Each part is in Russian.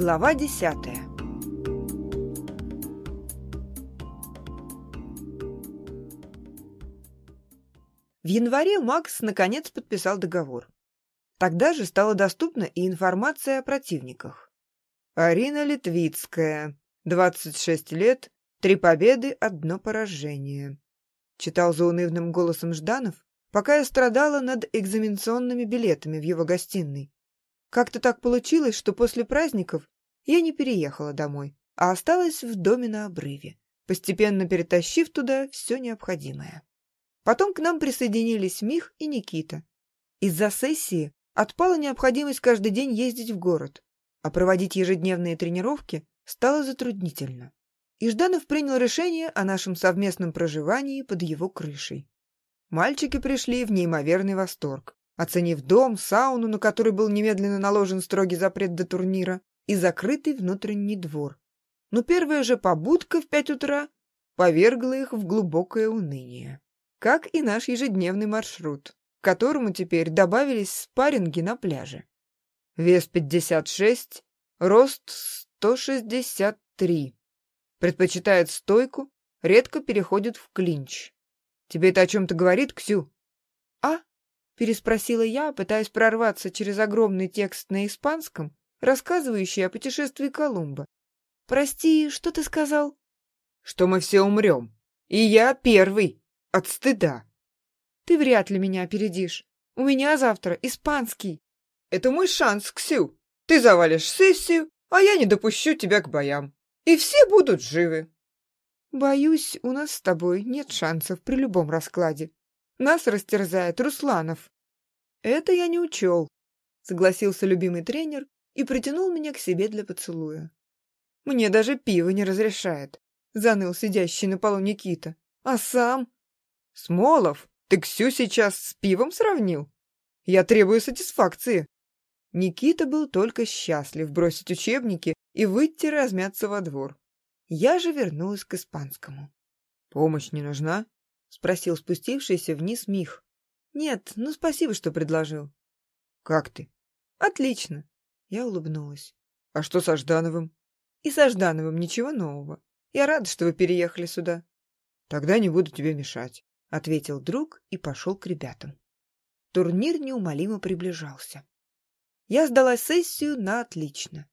Глава десятая В январе Макс наконец подписал договор. Тогда же стала доступна и информация о противниках. Арина Литвицкая, 26 лет, три победы, одно поражение. Читал заунывным голосом Жданов, пока я страдала над экзаменационными билетами в его гостиной. Как-то так получилось, что после праздников я не переехала домой, а осталась в доме на обрыве, постепенно перетащив туда все необходимое. Потом к нам присоединились Мих и Никита. Из-за сессии отпала необходимость каждый день ездить в город, а проводить ежедневные тренировки стало затруднительно. И Жданов принял решение о нашем совместном проживании под его крышей. Мальчики пришли в неимоверный восторг оценив дом, сауну, на который был немедленно наложен строгий запрет до турнира, и закрытый внутренний двор. Но первая же побудка в пять утра повергла их в глубокое уныние. Как и наш ежедневный маршрут, к которому теперь добавились спарринги на пляже. Вес 56, рост 163. Предпочитает стойку, редко переходит в клинч. Тебе это о чем-то говорит, Ксю? А? переспросила я, пытаясь прорваться через огромный текст на испанском, рассказывающий о путешествии Колумба. «Прости, что ты сказал?» «Что мы все умрем. И я первый. От стыда». «Ты вряд ли меня опередишь. У меня завтра испанский». «Это мой шанс, Ксю. Ты завалишь сессию, а я не допущу тебя к боям. И все будут живы». «Боюсь, у нас с тобой нет шансов при любом раскладе. Нас растерзает Русланов. Это я не учел, согласился любимый тренер и притянул меня к себе для поцелуя. Мне даже пиво не разрешает, заныл сидящий на полу Никита. А сам? Смолов, ты Ксю сейчас с пивом сравнил? Я требую сатисфакции. Никита был только счастлив бросить учебники и выйти размяться во двор. Я же вернулась к испанскому. «Помощь не нужна?» — спросил спустившийся вниз Мих. «Нет, ну спасибо, что предложил». «Как ты?» «Отлично!» Я улыбнулась. «А что со Ждановым?» «И со Ждановым ничего нового. Я рада, что вы переехали сюда». «Тогда не буду тебе мешать», — ответил друг и пошел к ребятам. Турнир неумолимо приближался. Я сдала сессию на отлично.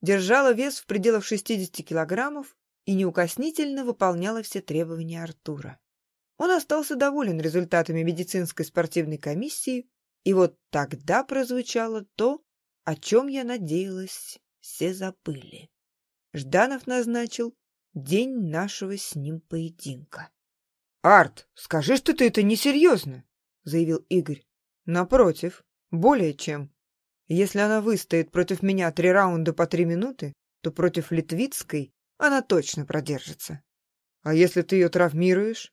Держала вес в пределах 60 килограммов и неукоснительно выполняла все требования Артура. Он остался доволен результатами медицинской спортивной комиссии, и вот тогда прозвучало то, о чем я надеялась, все забыли. Жданов назначил день нашего с ним поединка. — Арт, скажи, что ты это несерьезно, — заявил Игорь. — Напротив, более чем. Если она выстоит против меня три раунда по три минуты, то против Литвицкой она точно продержится. А если ты ее травмируешь?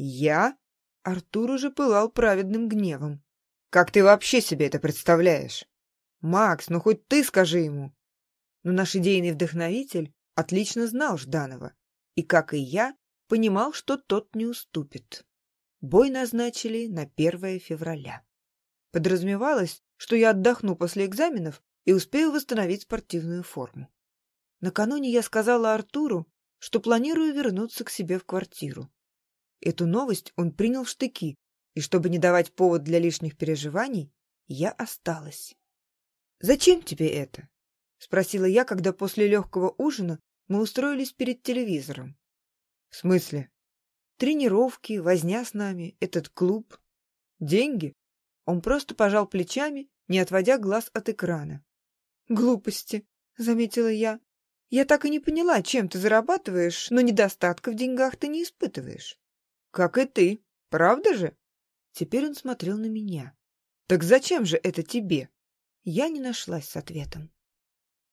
«Я?» Артур уже пылал праведным гневом. «Как ты вообще себе это представляешь?» «Макс, ну хоть ты скажи ему!» Но наш идейный вдохновитель отлично знал Жданова и, как и я, понимал, что тот не уступит. Бой назначили на 1 февраля. Подразумевалось, что я отдохну после экзаменов и успею восстановить спортивную форму. Накануне я сказала Артуру, что планирую вернуться к себе в квартиру. Эту новость он принял в штыки, и чтобы не давать повод для лишних переживаний, я осталась. «Зачем тебе это?» — спросила я, когда после легкого ужина мы устроились перед телевизором. «В смысле?» «Тренировки, возня с нами, этот клуб. Деньги?» Он просто пожал плечами, не отводя глаз от экрана. «Глупости», — заметила я. «Я так и не поняла, чем ты зарабатываешь, но недостатка в деньгах ты не испытываешь». Как и ты, правда же? Теперь он смотрел на меня. Так зачем же это тебе? Я не нашлась с ответом.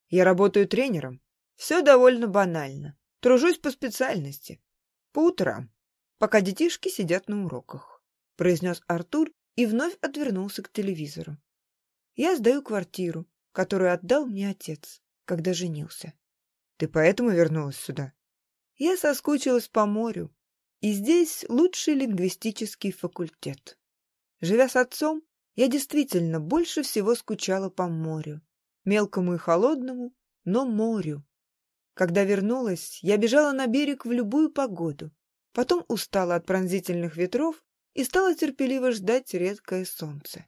Я работаю тренером. Все довольно банально. Тружусь по специальности. По утрам, пока детишки сидят на уроках, произнес Артур и вновь отвернулся к телевизору. Я сдаю квартиру, которую отдал мне отец, когда женился. Ты поэтому вернулась сюда? Я соскучилась по морю, и здесь лучший лингвистический факультет. Живя с отцом, я действительно больше всего скучала по морю, мелкому и холодному, но морю. Когда вернулась, я бежала на берег в любую погоду. Потом устала от пронзительных ветров и стала терпеливо ждать редкое солнце.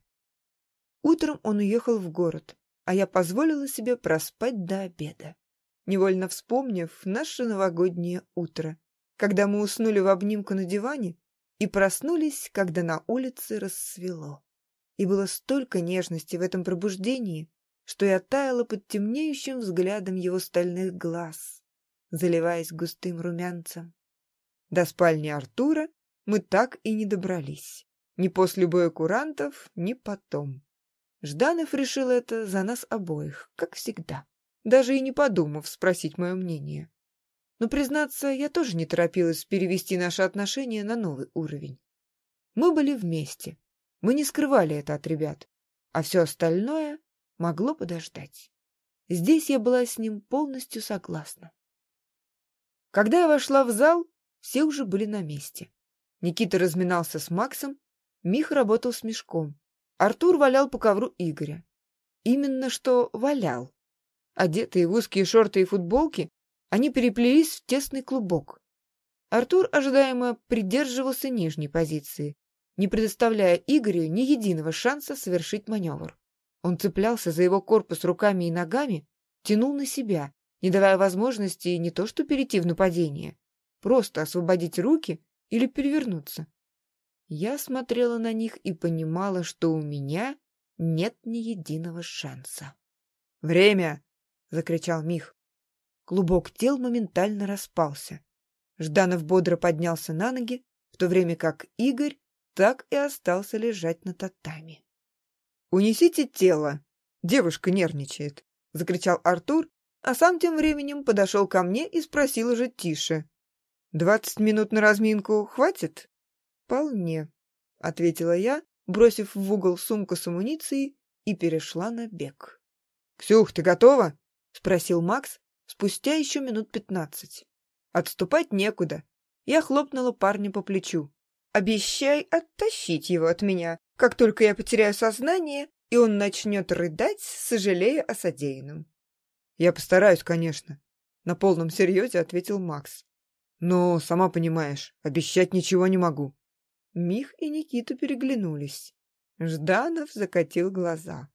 Утром он уехал в город, а я позволила себе проспать до обеда, невольно вспомнив наше новогоднее утро, когда мы уснули в обнимку на диване и проснулись, когда на улице рассвело. И было столько нежности в этом пробуждении, что я таяла под темнеющим взглядом его стальных глаз, заливаясь густым румянцем. До спальни Артура мы так и не добрались. Ни после боя курантов, ни потом. Жданов решил это за нас обоих, как всегда, даже и не подумав спросить мое мнение. Но, признаться, я тоже не торопилась перевести наши отношения на новый уровень. Мы были вместе. Мы не скрывали это от ребят. А все остальное могло подождать. Здесь я была с ним полностью согласна. Когда я вошла в зал, все уже были на месте. Никита разминался с Максом, Мих работал с мешком. Артур валял по ковру Игоря. Именно что валял. Одетые в узкие шорты и футболки, они переплелись в тесный клубок. Артур ожидаемо придерживался нижней позиции, не предоставляя Игорю ни единого шанса совершить маневр. Он цеплялся за его корпус руками и ногами, тянул на себя, не давая возможности не то что перейти в нападение, просто освободить руки или перевернуться. Я смотрела на них и понимала, что у меня нет ни единого шанса. «Время!» — закричал Мих. Клубок тел моментально распался. Жданов бодро поднялся на ноги, в то время как Игорь так и остался лежать на татами. «Унесите тело!» Девушка нервничает, — закричал Артур, а сам тем временем подошел ко мне и спросил уже тише. «Двадцать минут на разминку хватит?» «Вполне», — ответила я, бросив в угол сумку с амуницией и перешла на бег. «Ксюх, ты готова?» — спросил Макс, спустя еще минут пятнадцать. Отступать некуда. Я хлопнула парня по плечу. «Обещай оттащить его от меня, как только я потеряю сознание, и он начнет рыдать, сожалея о содеянном». «Я постараюсь, конечно», — на полном серьезе ответил Макс. «Но, сама понимаешь, обещать ничего не могу». Мих и Никита переглянулись. Жданов закатил глаза.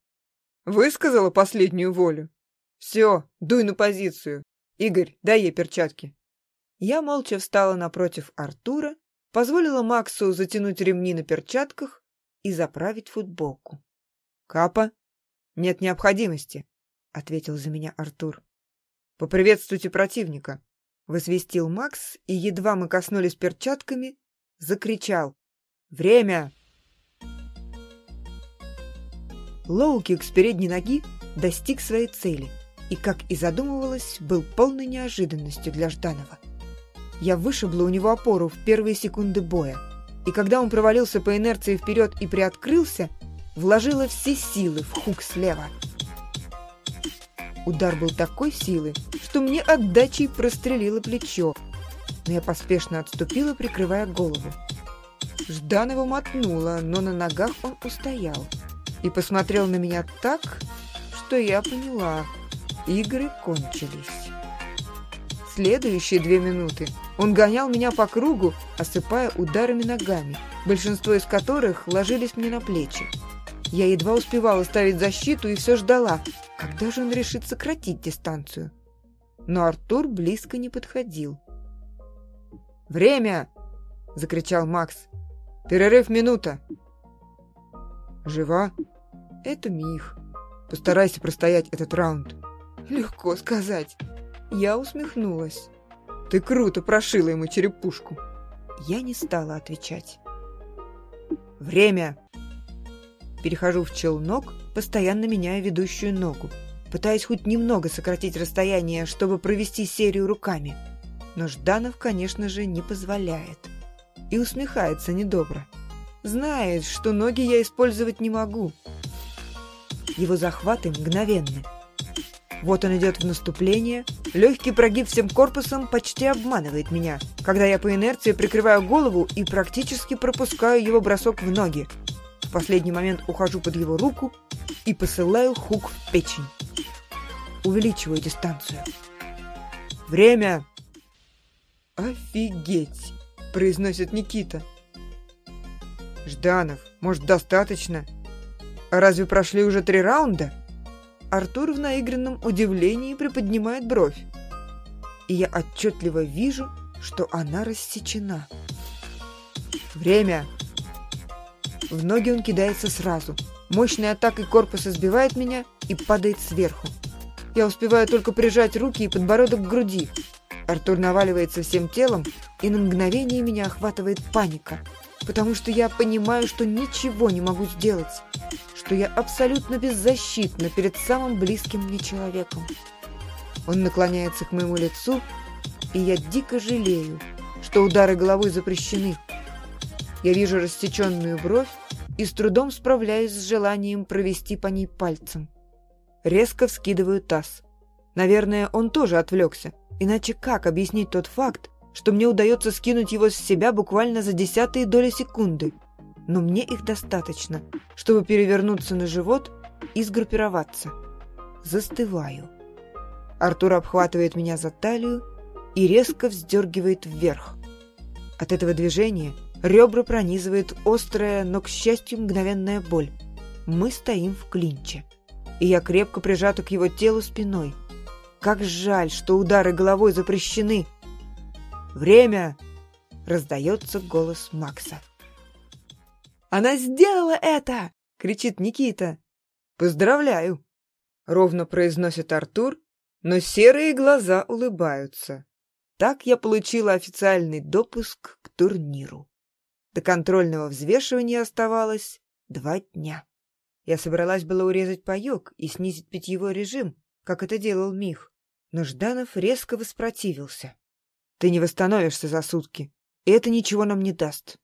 «Высказала последнюю волю?» «Все, дуй на позицию. Игорь, дай ей перчатки». Я молча встала напротив Артура, позволила Максу затянуть ремни на перчатках и заправить футболку. «Капа?» «Нет необходимости», — ответил за меня Артур. «Поприветствуйте противника», — возвестил Макс, и едва мы коснулись перчатками, закричал. «Время!» Лоу-кик с передней ноги достиг своей цели — и, как и задумывалось, был полной неожиданностью для Жданова. Я вышибла у него опору в первые секунды боя, и когда он провалился по инерции вперед и приоткрылся, вложила все силы в хук слева. Удар был такой силы, что мне отдачей прострелило плечо, но я поспешно отступила, прикрывая голову. Жданова мотнула, но на ногах он устоял и посмотрел на меня так, что я поняла — Игры кончились. Следующие две минуты он гонял меня по кругу, осыпая ударами ногами, большинство из которых ложились мне на плечи. Я едва успевала ставить защиту и все ждала, когда же он решит сократить дистанцию. Но Артур близко не подходил. «Время!» — закричал Макс. «Перерыв минута!» «Жива?» «Это Мих. Постарайся простоять этот раунд». Легко сказать. Я усмехнулась. Ты круто прошила ему черепушку. Я не стала отвечать. Время. Перехожу в челнок, постоянно меняя ведущую ногу, пытаясь хоть немного сократить расстояние, чтобы провести серию руками. Но Жданов, конечно же, не позволяет. И усмехается недобро. Знает, что ноги я использовать не могу. Его захваты мгновенны. Вот он идет в наступление. Легкий прогиб всем корпусом почти обманывает меня, когда я по инерции прикрываю голову и практически пропускаю его бросок в ноги. В последний момент ухожу под его руку и посылаю хук в печень. увеличиваю дистанцию. «Время!» «Офигеть!» — произносит Никита. «Жданов, может, достаточно? Разве прошли уже три раунда?» Артур в наигранном удивлении приподнимает бровь. И я отчетливо вижу, что она рассечена. «Время!» В ноги он кидается сразу. Мощной атакой корпуса сбивает меня и падает сверху. Я успеваю только прижать руки и подбородок к груди. Артур наваливается всем телом, и на мгновение меня охватывает паника, потому что я понимаю, что ничего не могу сделать, что я абсолютно беззащитна перед самым близким мне человеком. Он наклоняется к моему лицу, и я дико жалею, что удары головой запрещены. Я вижу рассеченную бровь и с трудом справляюсь с желанием провести по ней пальцем. Резко вскидываю таз. Наверное, он тоже отвлекся. Иначе как объяснить тот факт, что мне удается скинуть его с себя буквально за десятые доли секунды? Но мне их достаточно, чтобы перевернуться на живот и сгруппироваться. Застываю. Артур обхватывает меня за талию и резко вздергивает вверх. От этого движения ребра пронизывает острая, но, к счастью, мгновенная боль. Мы стоим в клинче и я крепко прижата к его телу спиной. Как жаль, что удары головой запрещены. «Время!» — раздается голос Макса. «Она сделала это!» — кричит Никита. «Поздравляю!» — ровно произносит Артур, но серые глаза улыбаются. Так я получила официальный допуск к турниру. До контрольного взвешивания оставалось два дня. Я собралась было урезать паёк и снизить питьевой режим, как это делал Мих, но Жданов резко воспротивился. «Ты не восстановишься за сутки, и это ничего нам не даст».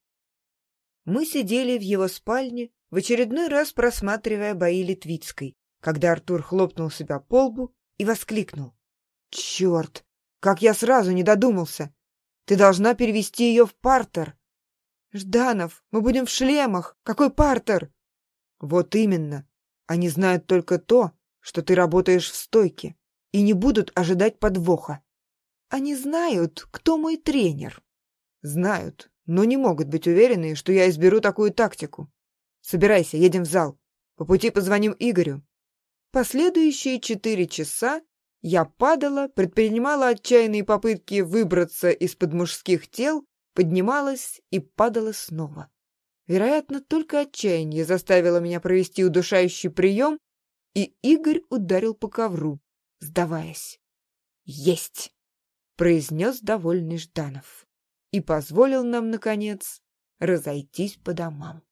Мы сидели в его спальне, в очередной раз просматривая бои Литвицкой, когда Артур хлопнул себя по лбу и воскликнул. «Черт! Как я сразу не додумался! Ты должна перевести ее в партер!» «Жданов, мы будем в шлемах! Какой партер?» Вот именно. Они знают только то, что ты работаешь в стойке, и не будут ожидать подвоха. Они знают, кто мой тренер. Знают, но не могут быть уверены, что я изберу такую тактику. Собирайся, едем в зал. По пути позвоним Игорю. Последующие четыре часа я падала, предпринимала отчаянные попытки выбраться из-под мужских тел, поднималась и падала снова. Вероятно, только отчаяние заставило меня провести удушающий прием, и Игорь ударил по ковру, сдаваясь. «Есть!» — произнес довольный Жданов и позволил нам, наконец, разойтись по домам.